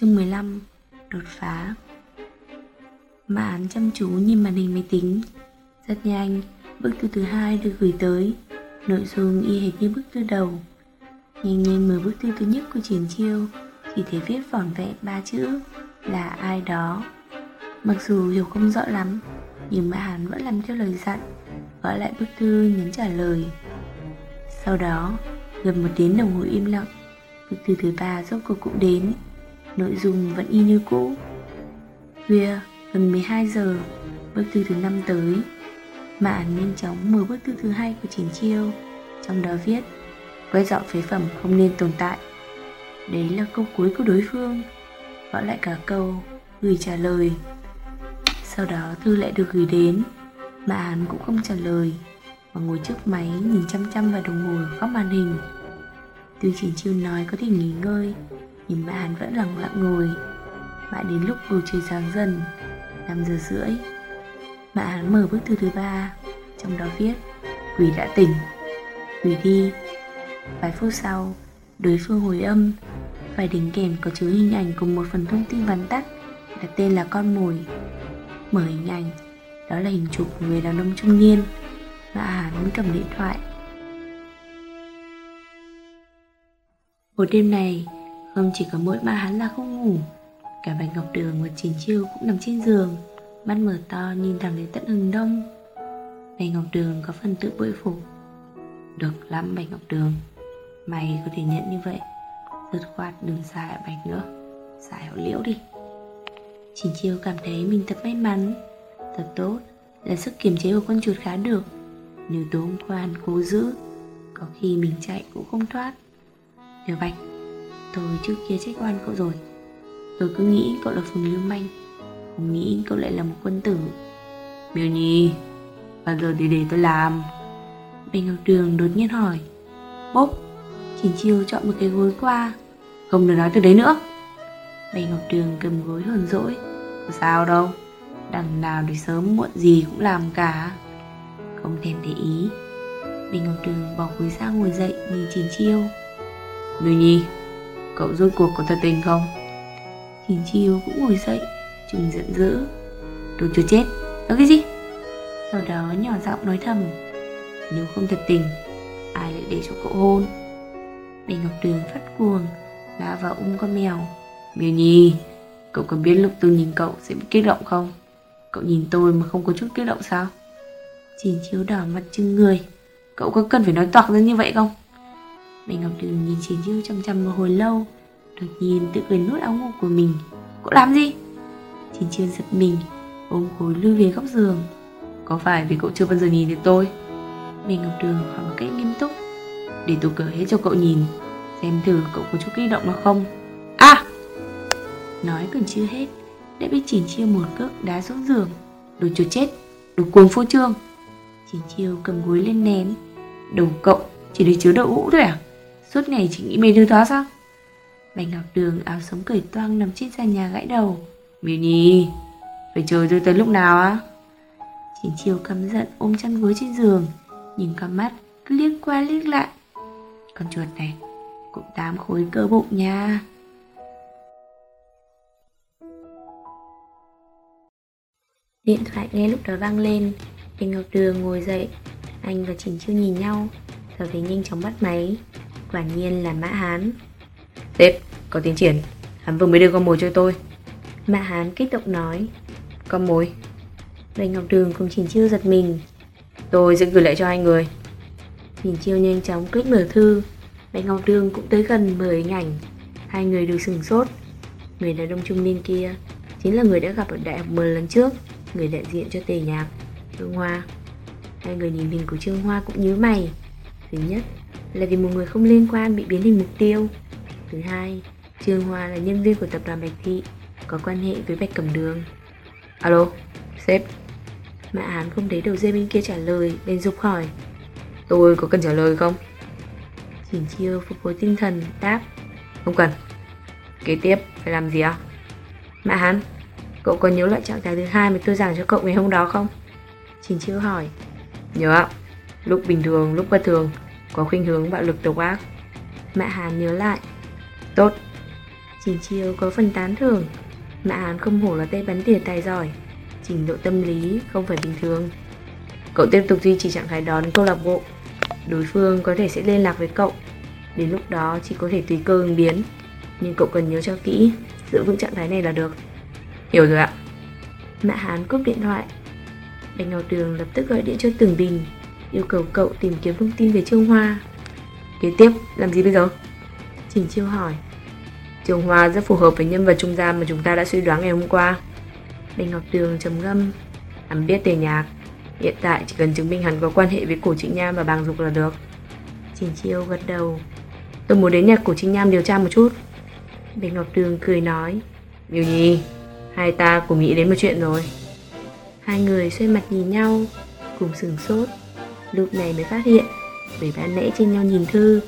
Chương 15 Đột phá. Mã án chăm chú nhìn màn hình máy tính. Rất nhanh, bức thư thứ hai được gửi tới. Nội dung y hệt như bức thư đầu. Nhanh nhanh mở bức thư thứ nhất của Triển Chiêu Chỉ thấy viết vỏn vẹn ba chữ Là ai đó. Mặc dù hiểu không rõ lắm Nhưng Mã Hán vẫn làm theo lời dặn Gọi lại bức thư nhấn trả lời. Sau đó Gần một tiếng đồng hồ im lặng. Bức thư thứ ba rốt cuộc cũng đến. Nội dung vẫn y như cũ. Khuya, gần 12 giờ Bức thư thứ năm tới. Mạn nhanh chóng mở bức thư thứ hai của Triển Chiêu, Trong đó viết, Quét dọn phế phẩm không nên tồn tại. Đấy là câu cuối của đối phương. Gọi lại cả câu, Gửi trả lời. Sau đó thư lại được gửi đến. Mà hắn cũng không trả lời, Mà ngồi trước máy nhìn chăm chăm vào đồng hồ góc màn hình. Tuy Triển Chiêu nói có thể nghỉ ngơi nhưng mà hắn vẫn lặng lặng ngồi. Mãi đến lúc bầu trời sáng dần 5 giờ rưỡi. Mạ hắn mở bức thư thứ ba, Trong đó viết, Quỷ đã tỉnh. Quỷ đi. Vài phút sau, Đối phương hồi âm Phải đính kèm có chứa hình ảnh cùng một phần thông tin vắn tắt Đặt tên là con mồi. Mở hình ảnh, Đó là hình chụp của người đàn ông trung niên. Mạ hắn cầm điện thoại. Một đêm này không chỉ có mỗi ba hắn là không ngủ, Cả Bạch Ngọc Đường và Trình Chiêu cũng nằm trên giường, Mắt mở to nhìn thẳng đến tận hừng đông. Bạch Ngọc Đường có phần tự bội phục. Được lắm, Bạch Ngọc Đường, Mày có thể nhận như vậy. Rớt khoát đừng xài Bạch nữa Xài hậu liễu đi. Trình Chiêu cảm thấy mình thật may mắn, Thật tốt, Là sức kiềm chế của con chuột khá được. Nếu tối hôm qua cố giữ, Có khi mình chạy cũng không thoát. Tiểu Bạch Tôi trước kia trách oan cậu rồi. Tôi cứ nghĩ cậu là phường lưu manh, Không nghĩ cậu lại là một quân tử. Miêu Nhi, Bao giờ thì để tôi làm? Bành Ngọc Đường đột nhiên hỏi. Bốp Chỉnh Chiêu chọn một cái gối qua, Không được nói từ đấy nữa. Bành Ngọc Đường cầm gối hờn dỗi. Có sao đâu, Đằng nào thì sớm muộn gì cũng làm cả. Không thèm để ý, Bành Ngọc Đường bỏ gối ra ngồi dậy nhìn Chỉnh Chiêu. Miêu Nhi Cậu rốt cuộc có thật tình không? Trình Chiêu cũng ngồi dậy Trừng giận dữ. Đồ chưa chết, Nói cái gì? Sau đó nhỏ giọng nói thầm, Nếu không thật tình, Ai lại để cho cậu hôn? Để Ngọc Đường phát cuồng, Ngã vào ung con mèo. Miêu Nhi, Cậu có biết lúc tôi nhìn cậu sẽ bị kích động không? Cậu nhìn tôi mà không có chút kích động sao? Trình chiếu đỏ mặt chưng người. Cậu có cần phải nói toạc ra như vậy không? Bạch Ngọc Đường nhìn Trình Chiêu chăm chăm một hồi lâu Đột nhiên tự cười nút áo ngủ của mình. Cậu làm gì? Trình Chiêu giật mình Ôm gối lưu về góc giường. Có phải vì cậu chưa bao giờ nhìn thấy tôi? Bạch Ngọc Đường hỏi một cách nghiêm túc. Để tôi cởi hết cho cậu nhìn Xem thử cậu có chút kích động nào không. À! Nói còn chưa hết Đã bị Trình Chiêu một cước đá xuống giường. Đồ chuột chết Đồ cuồng phô trương. Trình Chiêu cầm gối lên ném, Đầu cậu chỉ để chứa đậu hũ thôi à? Suốt ngày chỉ nghĩ mấy thứ đó sao? Bạch Ngọc Đường, áo sống cởi toang nằm trên sàn nhà gãy đầu. Miêu Nhi Phải chờ tôi tới lúc nào á? Chiến Chiêu căm giận ôm chăn gối trên giường, Nhìn con mắt cứ liếc qua liếc lại. Con chuột này, Cũng tám khối cơ bụng nha. Điện thoại nghe lúc đó vang lên. Bạch Ngọc Đường ngồi dậy, Anh và Trình Chiêu nhìn nhau. Sau đấy nhanh chóng bắt máy. Quả nhiên là Mã Hán. Sếp, có tiến triển. Hắn vừa mới đưa con mồi cho tôi. Mã Hán kích động nói Con mồi. Bạch Ngọc Đường cùng Trình Chiêu giật mình Tôi sẽ gửi lại cho hai người. Trình Chiêu nhanh chóng click mở thư Bạch Ngọc Đường cũng tới gần mở hình ảnh. Hai người đều sừng sốt. Người đàn ông trung niên kia Chính là người đã gặp ở đại học mờ lần trước Người đại diện cho tề nhạc Trương Hoa. Hai người nhìn hình của Trương Hoa cũng nhớ mày. Thứ nhất là vì một người không liên quan bị biến thành mục tiêu Thứ hai, Trương Hoa là nhân viên của tập đoàn Bạch Thị, có quan hệ với Bạch Cẩm Đường. Alo, sếp. Mã Hán không thấy đầu dây bên kia trả lời, nên dục hỏi. Tôi có cần trả lời không? Chỉnh chiêu phục hồi tinh thần, đáp. Không cần. Kế tiếp, phải làm gì à? Mã Hán, cậu có nhớ lại trạng thái thứ hai mà tôi giảng cho cậu ngày hôm đó không? Chỉnh chiêu hỏi. Nhớ ạ. Lúc bình thường, lúc bất thường, có khuynh hướng bạo lực độc ác. mẹ Hàn nhớ lại, Tốt Trình chiêu có phần tán thưởng. Mẹ Hán không hổ là tay bắn tỉa tài giỏi, Trình độ tâm lý không phải bình thường. Cậu tiếp tục duy trì trạng thái đó đến câu lạc bộ. Đối phương có thể sẽ liên lạc với cậu, Đến lúc đó chỉ có thể tùy cơ ứng biến. Nhưng cậu cần nhớ cho kỹ, Giữ vững trạng thái này là được. Hiểu rồi ạ. Mẹ Hán cúp điện thoại. Bạch Ngọc Đường lập tức gọi điện cho Tưởng Đình Yêu cầu cậu tìm kiếm thông tin về Trương Hoa. Kế tiếp, làm gì bây giờ? Trình Chiêu hỏi. Trương Hoa rất phù hợp với nhân vật trung gian mà chúng ta đã suy đoán ngày hôm qua. Đinh Ngọc tường trầm ngâm. Hắn biết tề nhạc. Hiện tại chỉ cần chứng minh hắn có quan hệ với cổ trịnh nham và bàng dục là được. Trình Chiêu gật đầu. Tôi muốn đến nhà cổ trịnh nham điều tra một chút. Đinh Ngọc tường cười nói. Miêu Nhi, Hai ta cùng nghĩ đến một chuyện rồi. Hai người xoay mặt nhìn nhau, Cùng sừng sốt. Lúc này mới phát hiện, Bởi ban nãy trên nhau nhìn thư,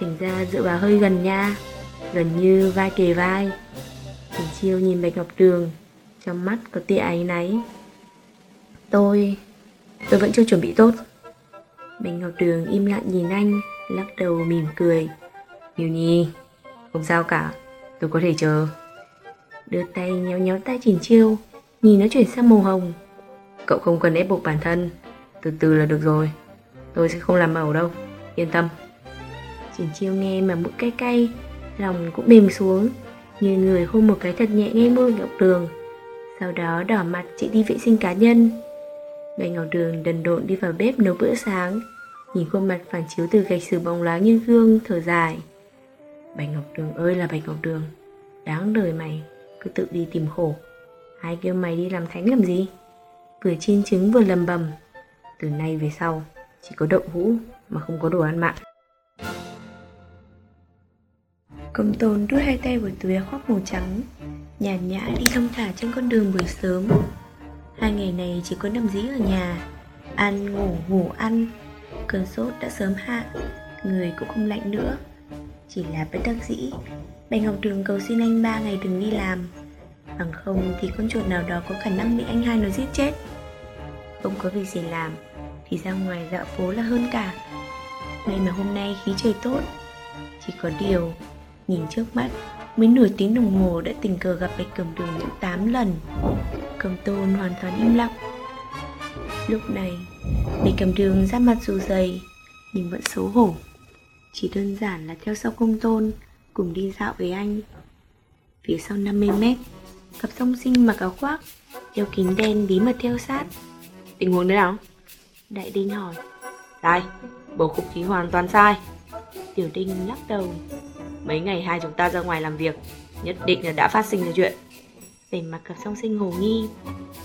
Thành ra dựa vào hơi gần nha, Gần như vai kề vai. Thành chiêu nhìn Bạch Ngọc Đường Trong mắt có tia áy náy. Tôi Tôi vẫn chưa chuẩn bị tốt. Bạch Ngọc Đường im lặng nhìn anh, Lắc đầu mỉm cười. Miêu Nhi, Không sao cả, Tôi có thể chờ. Đưa tay nhéo nhéo tay Trình Chiêu, Nhìn nó chuyển sang màu hồng. Cậu không cần ép buộc bản thân, Từ từ là được rồi. Tôi sẽ không làm ẩu đâu. Yên tâm. Trình Chiêu nghe mà mũi cay cay, Lòng cũng mềm xuống. Như người hôn một cái thật nhẹ ngay môi Ngọc Đường. Sau đó đỏ mặt chị đi vệ sinh cá nhân. Bạch Ngọc Đường đần độn đi vào bếp nấu bữa sáng. Nhìn khuôn mặt phản chiếu từ gạch sứ bóng láng như gương, thở dài. Bạch Ngọc Đường ơi là Bạch Ngọc Đường. Đáng đời mày, Cứ tự đi tìm khổ. Ai kêu mày đi làm thánh làm gì? Vừa chiên trứng vừa lầm bầm. Từ nay về sau chỉ có đậu hũ mà không có đồ ăn mặn. Công tôn đút hai tay vào túi áo khoác màu trắng, Nhàn nhã đi thông thả trên con đường buổi sớm. Hai ngày này chỉ có nằm dĩ ở nhà, Ăn, ngủ ngủ ăn. Cơn sốt đã sớm hạ, Người cũng không lạnh nữa. Chỉ là bất đắc dĩ, Bành học Đường cầu xin anh ba ngày đừng đi làm. Bằng không thì con chuột nào đó có khả năng bị anh hai nó giết chết. Không có việc gì làm thì ra ngoài dạo phố là hơn cả. May mà hôm nay khí trời tốt, Chỉ có điều Nhìn trước mắt Mới nửa tiếng đồng hồ đã tình cờ gặp Bạch Cầm Đường những 8 lần. Cầm tôn hoàn toàn im lặng. Lúc này, Bạch Cầm Đường ra mặt dù dày, Nhưng vẫn xấu hổ. Chỉ đơn giản là theo sau công tôn, Cùng đi dạo với anh. Phía sau 50 mét, Cặp song sinh mặc áo khoác, Đeo kính đen bí mật theo sát. Tình huống thế nào? Đại Đinh hỏi. Đây, bầu không khí hoàn toàn sai. Tiểu Đinh lắc đầu. Mấy ngày hai chúng ta ra ngoài làm việc Nhất định là đã phát sinh ra chuyện. Về mặt cặp song sinh hồ nghi.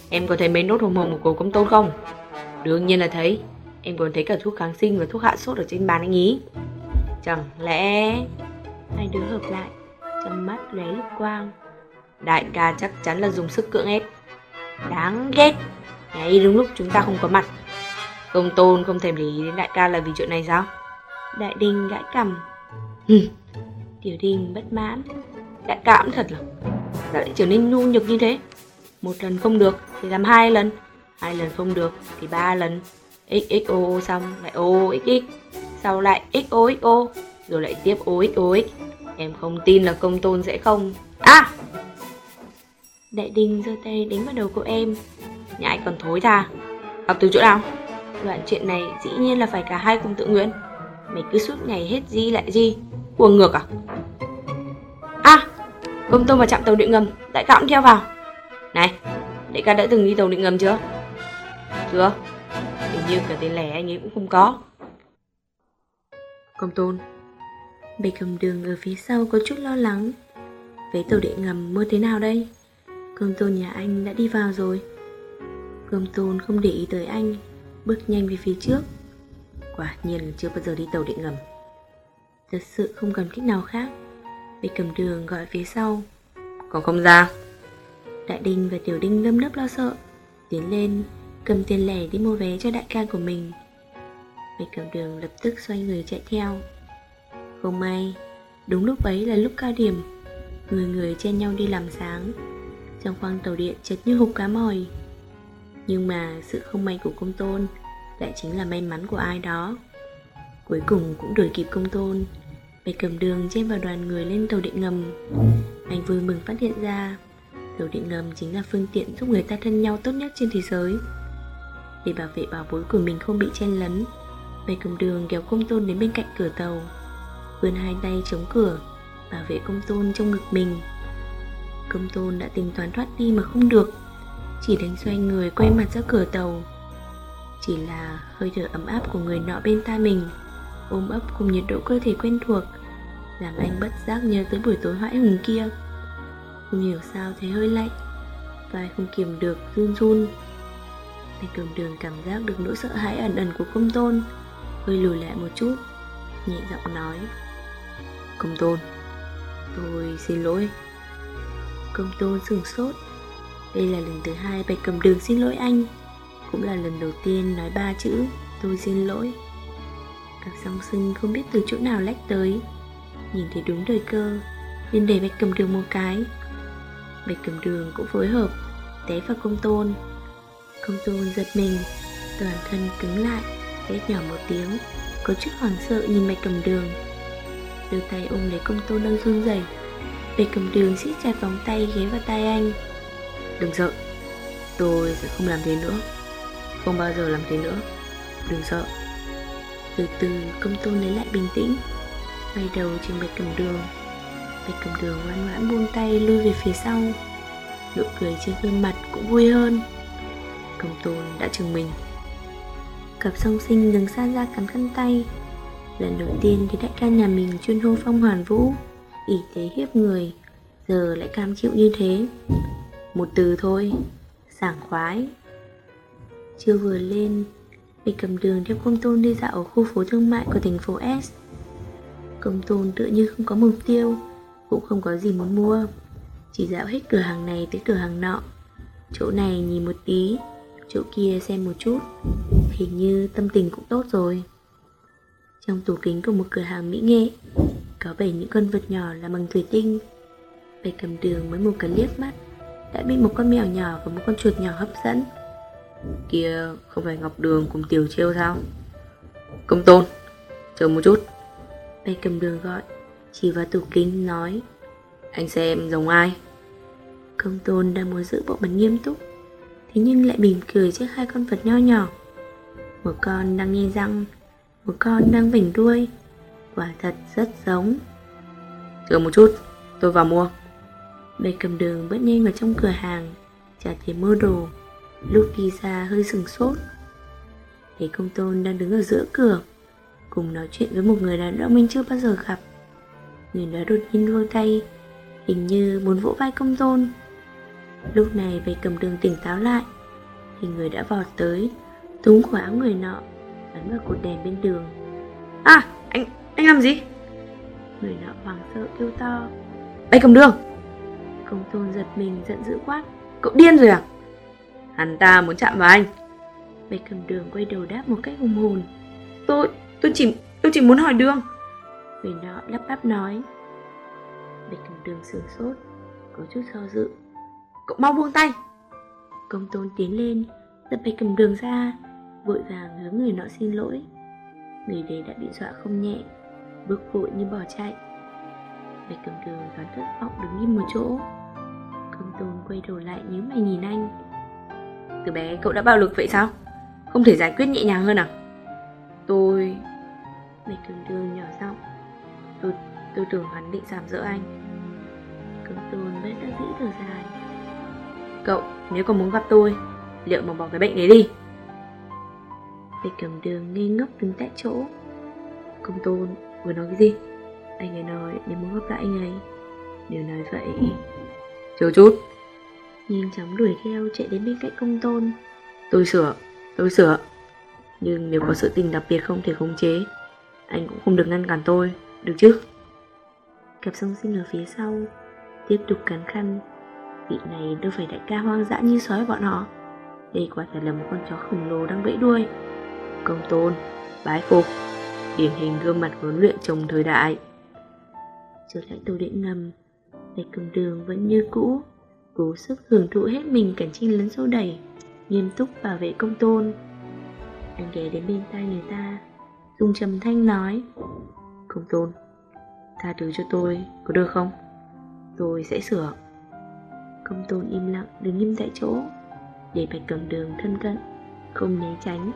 Em có thấy mấy nốt hồng hồng của cô công tôn không? Đương nhiên là thấy. Em còn thấy cả thuốc kháng sinh và thuốc hạ sốt ở trên bàn anh ý. Chẳng lẽ... Hai đứa hợp lại Trong mắt lóe lục quang. Đại ca chắc chắn là dùng sức cưỡng ép. Đáng ghét. Ngay đúng lúc chúng ta không có mặt Công tôn không thèm để ý đến đại ca là vì chuyện này sao? Đại đình gãi cằm. Tiểu đình bất mãn. Đại ca cũng thật là Đã lại trở nên nhu nhược như thế. Một lần không được thì làm hai lần. Hai lần không được thì ba lần. XXO xong lại OXX Sau lại XOXO Rồi lại tiếp OXOX Em không tin là công tôn sẽ không. À! Đại đình giơ tay đánh vào đầu cô em. Nhãi còn thối tha. Học từ chỗ nào Đoạn chuyện này dĩ nhiên là phải cả hai cùng tự nguyện. Mày cứ suốt ngày hết gì lại gì Cuồng ngược à? À Công tôn vào chạm tàu điện ngầm, Đại ca cũng theo vào. Này, Đại ca đã từng đi tàu điện ngầm chưa? Chưa. Hình như cả tên lẻ anh ấy cũng không có. Công tôn, Bề cầm đường ở phía sau có chút lo lắng. Vé tàu điện ngầm mua thế nào đây? Công tôn nhà anh đã đi vào rồi. Công tôn không để ý tới anh. Bước nhanh về phía trước. Quả nhiên là chưa bao giờ đi tàu điện ngầm. Thật sự không còn cách nào khác. Bạch cầm đường gọi phía sau. Còn không ra? Đại Đinh và Tiểu Đinh lâm nấp lo sợ Tiến lên Cầm tiền lẻ đi mua vé cho đại ca của mình. Bạch cầm đường lập tức xoay người chạy theo. Không may Đúng lúc ấy là lúc cao điểm. Người người chen nhau đi làm sáng. Trong khoang tàu điện chật như hộp cá mòi nhưng mà sự không may của công tôn Lại chính là may mắn của ai đó. Cuối cùng cũng đuổi kịp công tôn. Bạch cầm đường chen vào đoàn người lên tàu điện ngầm. Anh vui mừng phát hiện ra, Tàu điện ngầm chính là phương tiện giúp người ta thân nhau tốt nhất trên thế giới. Để bảo vệ bảo bối của mình không bị chen lấn Bạch cầm đường kéo công tôn đến bên cạnh cửa tàu. Vươn hai tay chống cửa, bảo vệ công tôn trong ngực mình. Công tôn đã tính toán thoát đi mà không được chỉ đánh xoay người quay mặt ra cửa tàu. Chỉ là hơi thở ấm áp của người nọ bên tai mình, ôm ấp cùng nhiệt độ cơ thể quen thuộc, làm anh bất giác nhớ tới buổi tối hoãi hùng kia. Không hiểu sao thấy hơi lạnh, vai không kiềm được, run run. Bạch cầm đường cảm giác được nỗi sợ hãi ẩn ẩn của công tôn, hơi lùi lại một chút, nhẹ giọng nói. Công tôn, tôi xin lỗi. Công tôn sửng sốt đây là lần thứ hai bạch cầm đường xin lỗi anh. Cũng là lần đầu tiên nói ba chữ, tôi xin lỗi. Các song sinh không biết từ chỗ nào lách tới. Nhìn thấy đúng thời cơ nên để bạch cầm đường một cái. Bạch cầm đường cũng phối hợp, té vào công tôn. Công tôn giật mình, toàn thân cứng lại, hét nhỏ một tiếng, có chút hoảng sợ nhìn bạch cầm đường. Đưa tay ôm lấy công tôn đang run rẩy. Bạch cầm đường siết chặt vòng tay ghé vào tay anh đừng sợ. Tôi sẽ không làm thế nữa. Không bao giờ làm thế nữa. Đừng sợ. Từ từ công tôn lấy lại bình tĩnh. Quay đầu trên bạch cầm đường. Bạch cầm đường ngoan ngoãn buông tay lui về phía sau. Nụ cười trên gương mặt cũng vui hơn. Công tôn đã chừng mình cặp song sinh đứng xa ra cắn khăn tay. Lần đầu tiên thì đại ca nhà mình chuyên hô phong hoàn vũ. Ỷ thế hiếp người. Giờ lại cam chịu như thế một từ thôi. Sảng khoái. Chưa vừa lên Bạch cầm đường theo công tôn đi dạo ở khu phố thương mại của thành phố S. Công tôn tựa như không có mục tiêu, Cũng không có gì muốn mua. Chỉ dạo hết cửa hàng này tới cửa hàng nọ. Chỗ này nhìn một tí, Chỗ kia xem một chút. Hình như tâm tình cũng tốt rồi. Trong tủ kính của một cửa hàng mỹ nghệ, Có bảy những con vật nhỏ làm bằng thủy tinh. Bạch cầm đường mới một cái liếc mắt. Đã bị một con mèo nhỏ và một con chuột nhỏ hấp dẫn. Kia không phải Ngọc Đường cùng Tiểu Chiêu sao? Công tôn, Chờ một chút. Tay cầm đường gọi, Chỉ vào tủ kính, nói, Anh xem giống ai? Công tôn đang muốn giữ bộ mặt nghiêm túc, Thế nhưng lại mỉm cười trước hai con vật nho nhỏ. Một con đang nghe răng, Một con đang vỉnh đuôi. Quả thật rất giống. Chờ một chút, Tôi vào mua. Bạch cầm đường bước nhanh vào trong cửa hàng Trả tiền mua đồ. Lúc đi ra hơi sừng sốt. Thấy công tôn đang đứng ở giữa cửa Cùng nói chuyện với một người đàn ông mình chưa bao giờ gặp. Người đó đột nhiên vươn tay Hình như muốn vỗ vai công tôn. Lúc này về cầm đường tỉnh táo lại Thì người đã vọt tới Túng khóa áo người nọ Bắn vào cột đèn bên đường. À anh, anh làm gì? Người nọ hoảng sợ kêu to. Bạch cầm đường Công tôn giật mình giận dữ quát Cậu điên rồi à? Hắn ta muốn chạm vào anh. Bạch cầm đường quay đầu đáp một cách hùng hồn Tôi, tôi chỉ, tôi chỉ muốn hỏi đường. Người nọ lắp bắp nói. Bạch cầm đường sửng sốt Có chút do dự. Cậu mau buông tay. Công tôn tiến lên Giật bạch cầm đường ra Vội vàng hướng người nọ xin lỗi. Người đấy đã bị dọa không nhẹ Bước vội như bỏ chạy. Bạch cầm đường thoáng thất vọng đứng im một chỗ. Công tôn quay đầu lại nhíu mày nhìn anh. Từ bé cậu đã bạo lực vậy sao? Không thể giải quyết nhẹ nhàng hơn à? Tôi Bạch cầm đường nhỏ giọng. Tôi, tôi tưởng hắn định giảm dỡ anh. Công tôn bất đắc dĩ thở dài. Cậu nếu còn muốn gặp tôi Liệu mà bỏ cái bệnh đấy đi? Bạch cầm đường ngây ngốc đứng tại chỗ. Công tôn vừa nói cái gì? Anh ấy nói nếu muốn gặp lại anh ấy Nếu nói vậy Chờ chút. Nhanh chóng đuổi theo chạy đến bên cạnh công tôn. Tôi sửa, tôi sửa. Nhưng nếu có sự tình đặc biệt không thể khống chế Anh cũng không được ngăn cản tôi Được chứ? Cặp song sinh ở phía sau Tiếp tục cắn khăn. Vị này đâu phải đại ca hoang dã như sói bọn họ. Đây quả thật là một con chó khổng lồ đang vẫy đuôi. Công tôn, bái phục. Điển hình gương mặt huấn luyện chồng thời đại. Trở lại tàu điện ngầm Bạch cầm đường vẫn như cũ Cố sức hưởng thụ hết mình cảnh trinh lấn sâu đẩy Nghiêm túc bảo vệ công tôn. Anh ghé đến bên tai người ta Dung trầm thanh nói Công tôn Tha thứ cho tôi, có được không? Tôi sẽ sửa. Công tôn im lặng đứng im tại chỗ Để bạch cầm đường thân cận Không né tránh.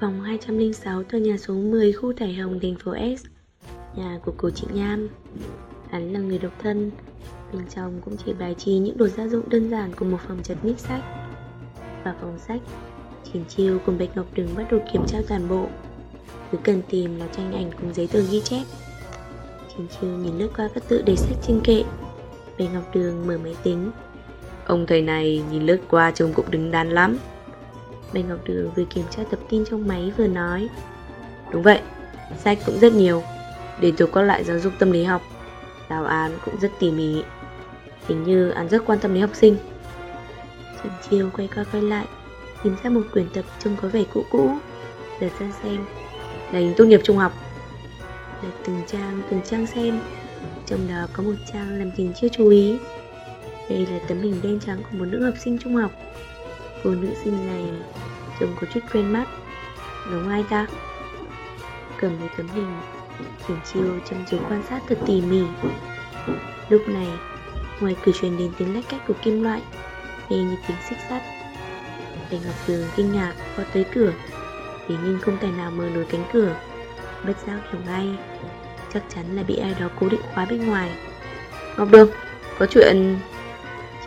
Phòng 206 tòa nhà số 10 khu Thải Hồng thành phố S Nhà của cô chị Nham. Hắn là người độc thân Bên trong cũng chỉ bài trí những đồ gia dụng đơn giản của một phòng chật ních sách. Vào phòng sách Triển chiêu cùng Bạch Ngọc Đường bắt đầu kiểm tra toàn bộ. Cứ cần tìm là tranh ảnh cùng giấy tờ ghi chép. Triển chiêu nhìn lướt qua các tự đề sách trên kệ. Bạch Ngọc Đường mở máy tính. Ông thầy này nhìn lướt qua trông cũng đứng đắn lắm. Bạch Ngọc Đường vừa kiểm tra tập tin trong máy vừa nói Đúng vậy, sách cũng rất nhiều để tôi có lại giáo dục tâm lý học. Giáo án cũng rất tỉ mỉ. Hình như án rất quan tâm đến học sinh. Trần Chiêu quay qua quay lại, Tìm ra một quyển tập trông có vẻ cũ cũ. Lật ra xem, Là tốt nghiệp trung học. Lật từng trang từng trang xem, Trong đó có một trang làm trình chưa chú ý. Đây là tấm hình đen trắng của một nữ học sinh trung học. Cô nữ sinh này trông có chút quen mắt. Giống ai ta? Cầm lấy tấm hình Trần Chiêu chăm chú quan sát thật tỉ mỉ. Lúc này Ngoài cửa truyền đến tiếng lách cách của kim loại Nghe như tiếng xích sắt. Bạch Ngọc Đường kinh ngạc qua tới cửa Thế nhưng không tài nào mở nổi cánh cửa. Bất giác hiểu ngay Chắc chắn là bị ai đó cố định khóa bên ngoài. Ngọc Đường, có chuyện...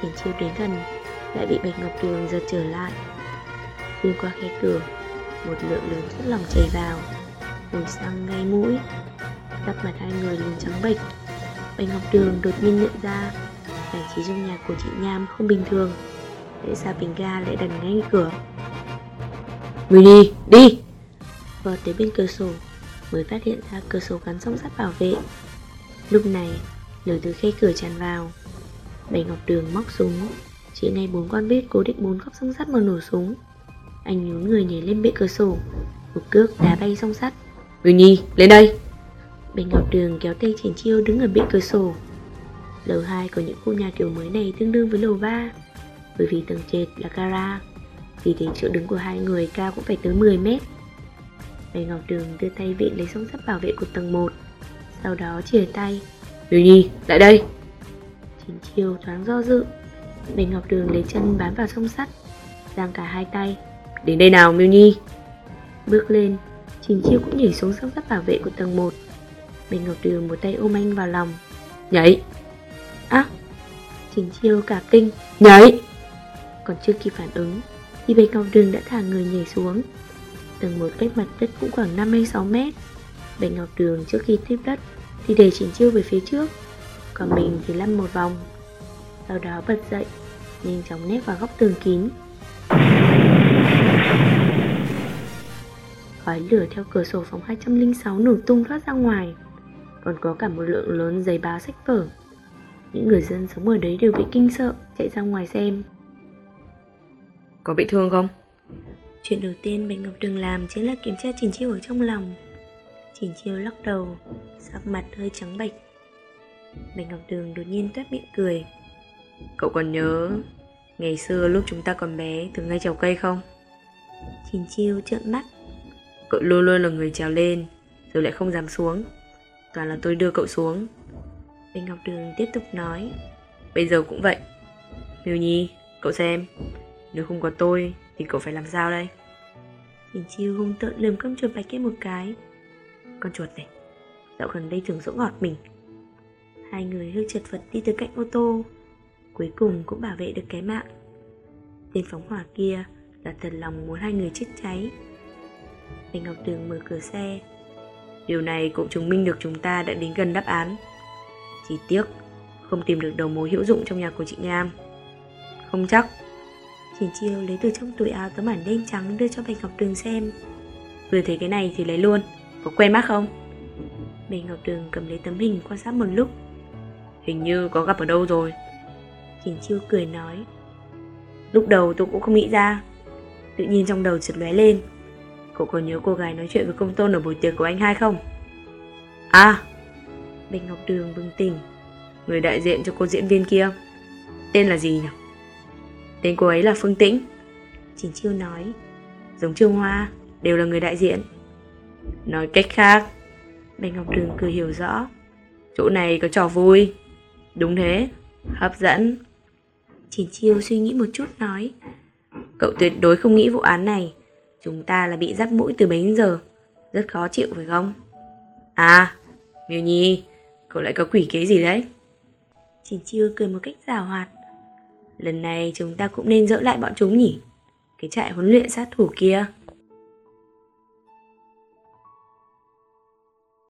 Triển chiêu đến gần Lại bị Bạch Ngọc Đường giật trở lại. Xuyên qua khe cửa Một lượng lớn chất lỏng chảy vào. Mùi xăng ngay mũi. Sắc mặt hai người liền trắng bệch. Bạch Ngọc Đường đột nhiên nhận ra Cảnh trí trong nhà của chị Nham không bình thường. Tại sao bình ga lại đặt ngay cửa. Mini, đi Vọt tới bên cửa sổ Mới phát hiện ra cửa sổ gắn song sắt bảo vệ. Lúc này Lửa từ khe cửa tràn vào. Bạch Ngọc Đường móc súng Chỉ ngay bốn con vết cố định bốn góc song sắt mà nổ súng. Anh nhún người nhảy lên bệ cửa sổ Một cước đá bay song sắt Mini, lên đây. Bạch Ngọc Đường kéo tay Triển Chiêu đứng ở bệ cửa sổ. Lầu 2 của những khu nhà kiểu mới này tương đương với lầu 3 Bởi vì tầng trệt là gara Vì thế chỗ đứng của hai người cao cũng phải tới 10 mét. Bạch Ngọc Đường đưa tay viện lấy song sắt bảo vệ của tầng 1 Sau đó chìa tay. Miêu Nhi, lại đây. Triển Chiêu thoáng do dự. Bạch Ngọc Đường lấy chân bám vào song sắt Giang cả hai tay. Đến đây nào Miêu Nhi Bước lên Trình Chiêu cũng nhảy xuống song sắt bảo vệ của tầng 1 Bạch Ngọc Đường một tay ôm anh vào lòng. Nhảy! Á! Trình Chiêu cả kinh. Nhảy! Còn chưa kịp phản ứng, Thì Bạch Ngọc Đường đã thả người nhảy xuống. Tầng một cách mặt đất cũng khoảng 5 hay 6 mét. Bạch Ngọc Đường trước khi tiếp đất Thì để Trình Chiêu về phía trước. Còn mình thì lăn một vòng. Sau đó bật dậy, Nhanh chóng nép vào góc tường kín. Khói lửa theo cửa sổ phòng 206 nổ tung thoát ra ngoài. Còn có cả một lượng lớn giấy báo sách vở. Những người dân sống ở đấy đều bị kinh sợ Chạy ra ngoài xem. Có bị thương không? Chuyện đầu tiên Bạch Ngọc Đường làm chính là kiểm tra Trình Chiêu ở trong lòng. Trình Chiêu lắc đầu Sắc mặt hơi trắng bệch. Bạch Ngọc Đường đột nhiên toét miệng cười. Cậu còn nhớ Ngày xưa lúc chúng ta còn bé Thường ngay trèo cây không? Trình Chiêu trợn mắt Cậu luôn luôn là người trèo lên Rồi lại không dám xuống. Toàn là tôi đưa cậu xuống. Bạch Ngọc Đường tiếp tục nói. Bây giờ cũng vậy. Miêu Nhi, cậu xem. Nếu không có tôi thì cậu phải làm sao đây? Trình Chiêu hung tợn lườm con chuột bạch kia một cái. Con chuột này Dạo gần đây thường dỗ ngọt mình. Hai người hơi chật vật đi từ cạnh ô tô. Cuối cùng cũng bảo vệ được cái mạng. Tên phóng hỏa kia Là thật lòng muốn hai người chết cháy. Bạch Ngọc tường mở cửa xe. Điều này cũng chứng minh được chúng ta đã đến gần đáp án. Chỉ tiếc, Không tìm được đầu mối hữu dụng trong nhà của chị Nham. Không chắc. Triển chiêu lấy từ trong túi áo tấm ảnh đen trắng đưa cho Bạch Ngọc tường xem. Vừa thấy cái này thì lấy luôn. Có quen mắt không? Bạch Ngọc tường cầm lấy tấm hình quan sát một lúc. Hình như có gặp ở đâu rồi. Triển chiêu cười nói. Lúc đầu tôi cũng không nghĩ ra. Tự nhiên trong đầu chợt lóe lên. Cậu có nhớ cô gái nói chuyện với công tôn ở buổi tiệc của anh hai không? À Bạch Ngọc Đường bừng tỉnh Người đại diện cho cô diễn viên kia Tên là gì nhỉ? Tên cô ấy là Phương Tĩnh Triển chiêu nói Giống Trương Hoa Đều là người đại diện Nói cách khác Bạch Ngọc Đường cười hiểu rõ Chỗ này có trò vui. Đúng thế, hấp dẫn. Triển chiêu suy nghĩ một chút nói. Cậu tuyệt đối không nghĩ vụ án này. Chúng ta là bị giáp mũi từ bấy giờ. Rất khó chịu phải không? À, Miêu Nhi, cậu lại có quỷ kế gì đấy? Chỉnh chiêu cười một cách giả hoạt. Lần này chúng ta cũng nên dỡ lại bọn chúng nhỉ? Cái trại huấn luyện sát thủ kia.